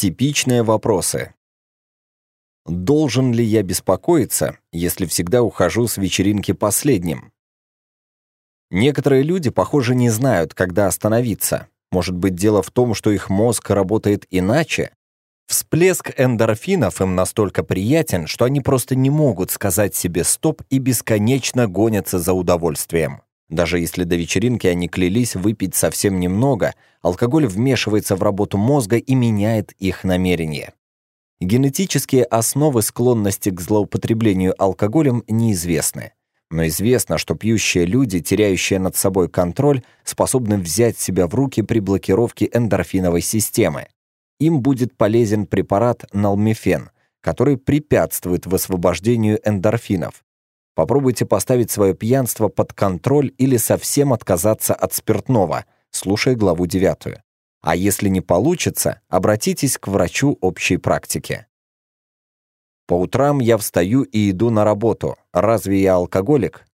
Типичные вопросы. Должен ли я беспокоиться, если всегда ухожу с вечеринки последним? Некоторые люди, похоже, не знают, когда остановиться. Может быть, дело в том, что их мозг работает иначе? Всплеск эндорфинов им настолько приятен, что они просто не могут сказать себе «стоп» и бесконечно гонятся за удовольствием. Даже если до вечеринки они клялись выпить совсем немного, алкоголь вмешивается в работу мозга и меняет их намерения. Генетические основы склонности к злоупотреблению алкоголем неизвестны. Но известно, что пьющие люди, теряющие над собой контроль, способны взять себя в руки при блокировке эндорфиновой системы. Им будет полезен препарат налмифен, который препятствует высвобождению эндорфинов, Попробуйте поставить свое пьянство под контроль или совсем отказаться от спиртного, слушая главу 9. А если не получится, обратитесь к врачу общей практики. По утрам я встаю и иду на работу. Разве я алкоголик?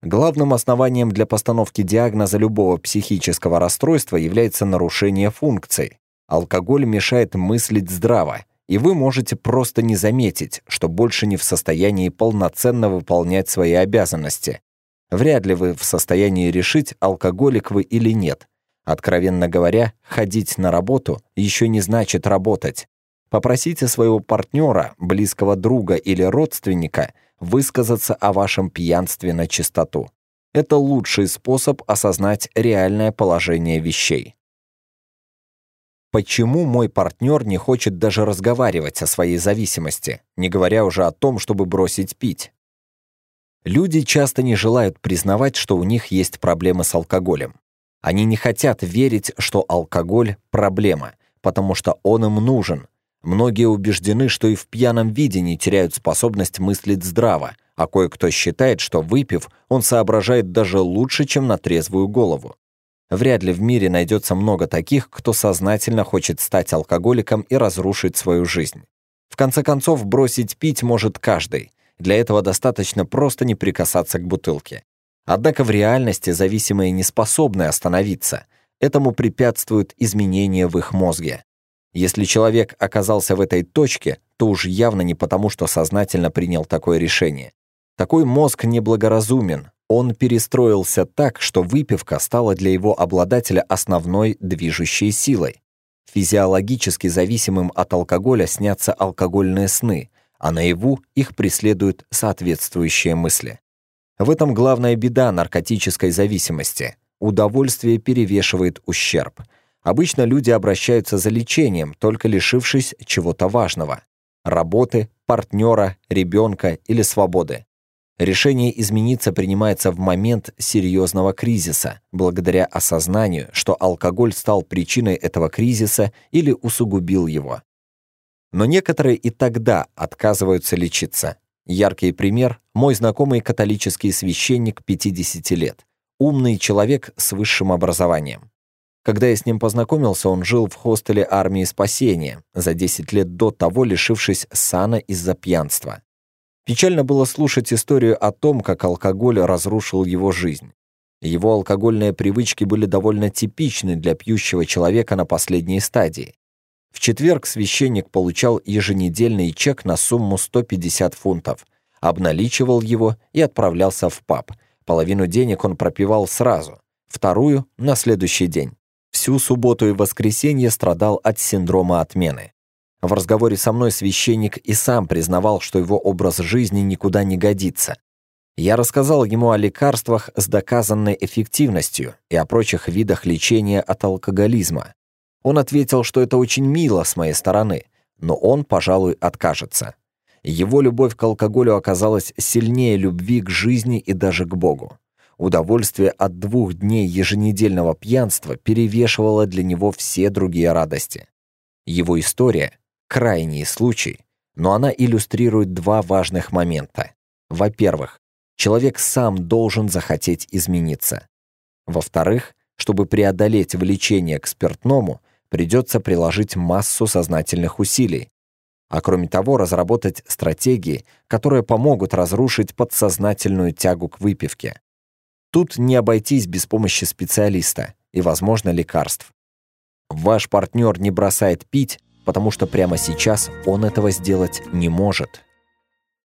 Главным основанием для постановки диагноза любого психического расстройства является нарушение функций. Алкоголь мешает мыслить здраво, и вы можете просто не заметить, что больше не в состоянии полноценно выполнять свои обязанности. Вряд ли вы в состоянии решить, алкоголик вы или нет. Откровенно говоря, ходить на работу еще не значит работать. Попросите своего партнера, близкого друга или родственника высказаться о вашем пьянстве на чистоту. Это лучший способ осознать реальное положение вещей. Почему мой партнер не хочет даже разговаривать о своей зависимости, не говоря уже о том, чтобы бросить пить? Люди часто не желают признавать, что у них есть проблемы с алкоголем. Они не хотят верить, что алкоголь – проблема, потому что он им нужен. Многие убеждены, что и в пьяном виде не теряют способность мыслить здраво, а кое-кто считает, что выпив, он соображает даже лучше, чем на трезвую голову. Вряд ли в мире найдется много таких, кто сознательно хочет стать алкоголиком и разрушить свою жизнь. В конце концов, бросить пить может каждый. Для этого достаточно просто не прикасаться к бутылке. Однако в реальности зависимые не способны остановиться. Этому препятствуют изменения в их мозге. Если человек оказался в этой точке, то уж явно не потому, что сознательно принял такое решение. Такой мозг неблагоразумен, он перестроился так, что выпивка стала для его обладателя основной движущей силой. Физиологически зависимым от алкоголя снятся алкогольные сны, а наяву их преследуют соответствующие мысли. В этом главная беда наркотической зависимости. Удовольствие перевешивает ущерб. Обычно люди обращаются за лечением, только лишившись чего-то важного – работы, партнера, ребенка или свободы. Решение измениться принимается в момент серьезного кризиса, благодаря осознанию, что алкоголь стал причиной этого кризиса или усугубил его. Но некоторые и тогда отказываются лечиться. Яркий пример – мой знакомый католический священник 50 лет, умный человек с высшим образованием. Когда я с ним познакомился, он жил в хостеле армии спасения, за 10 лет до того лишившись сана из-за пьянства. Печально было слушать историю о том, как алкоголь разрушил его жизнь. Его алкогольные привычки были довольно типичны для пьющего человека на последней стадии. В четверг священник получал еженедельный чек на сумму 150 фунтов, обналичивал его и отправлялся в паб. Половину денег он пропивал сразу, вторую — на следующий день. Всю субботу и воскресенье страдал от синдрома отмены. В разговоре со мной священник и сам признавал, что его образ жизни никуда не годится. Я рассказал ему о лекарствах с доказанной эффективностью и о прочих видах лечения от алкоголизма. Он ответил, что это очень мило с моей стороны, но он, пожалуй, откажется. Его любовь к алкоголю оказалась сильнее любви к жизни и даже к Богу. Удовольствие от двух дней еженедельного пьянства перевешивало для него все другие радости. Его история — крайний случай, но она иллюстрирует два важных момента. Во-первых, человек сам должен захотеть измениться. Во-вторых, чтобы преодолеть влечение к спиртному, придется приложить массу сознательных усилий, а кроме того разработать стратегии, которые помогут разрушить подсознательную тягу к выпивке. Тут не обойтись без помощи специалиста и, возможно, лекарств. Ваш партнер не бросает пить, потому что прямо сейчас он этого сделать не может.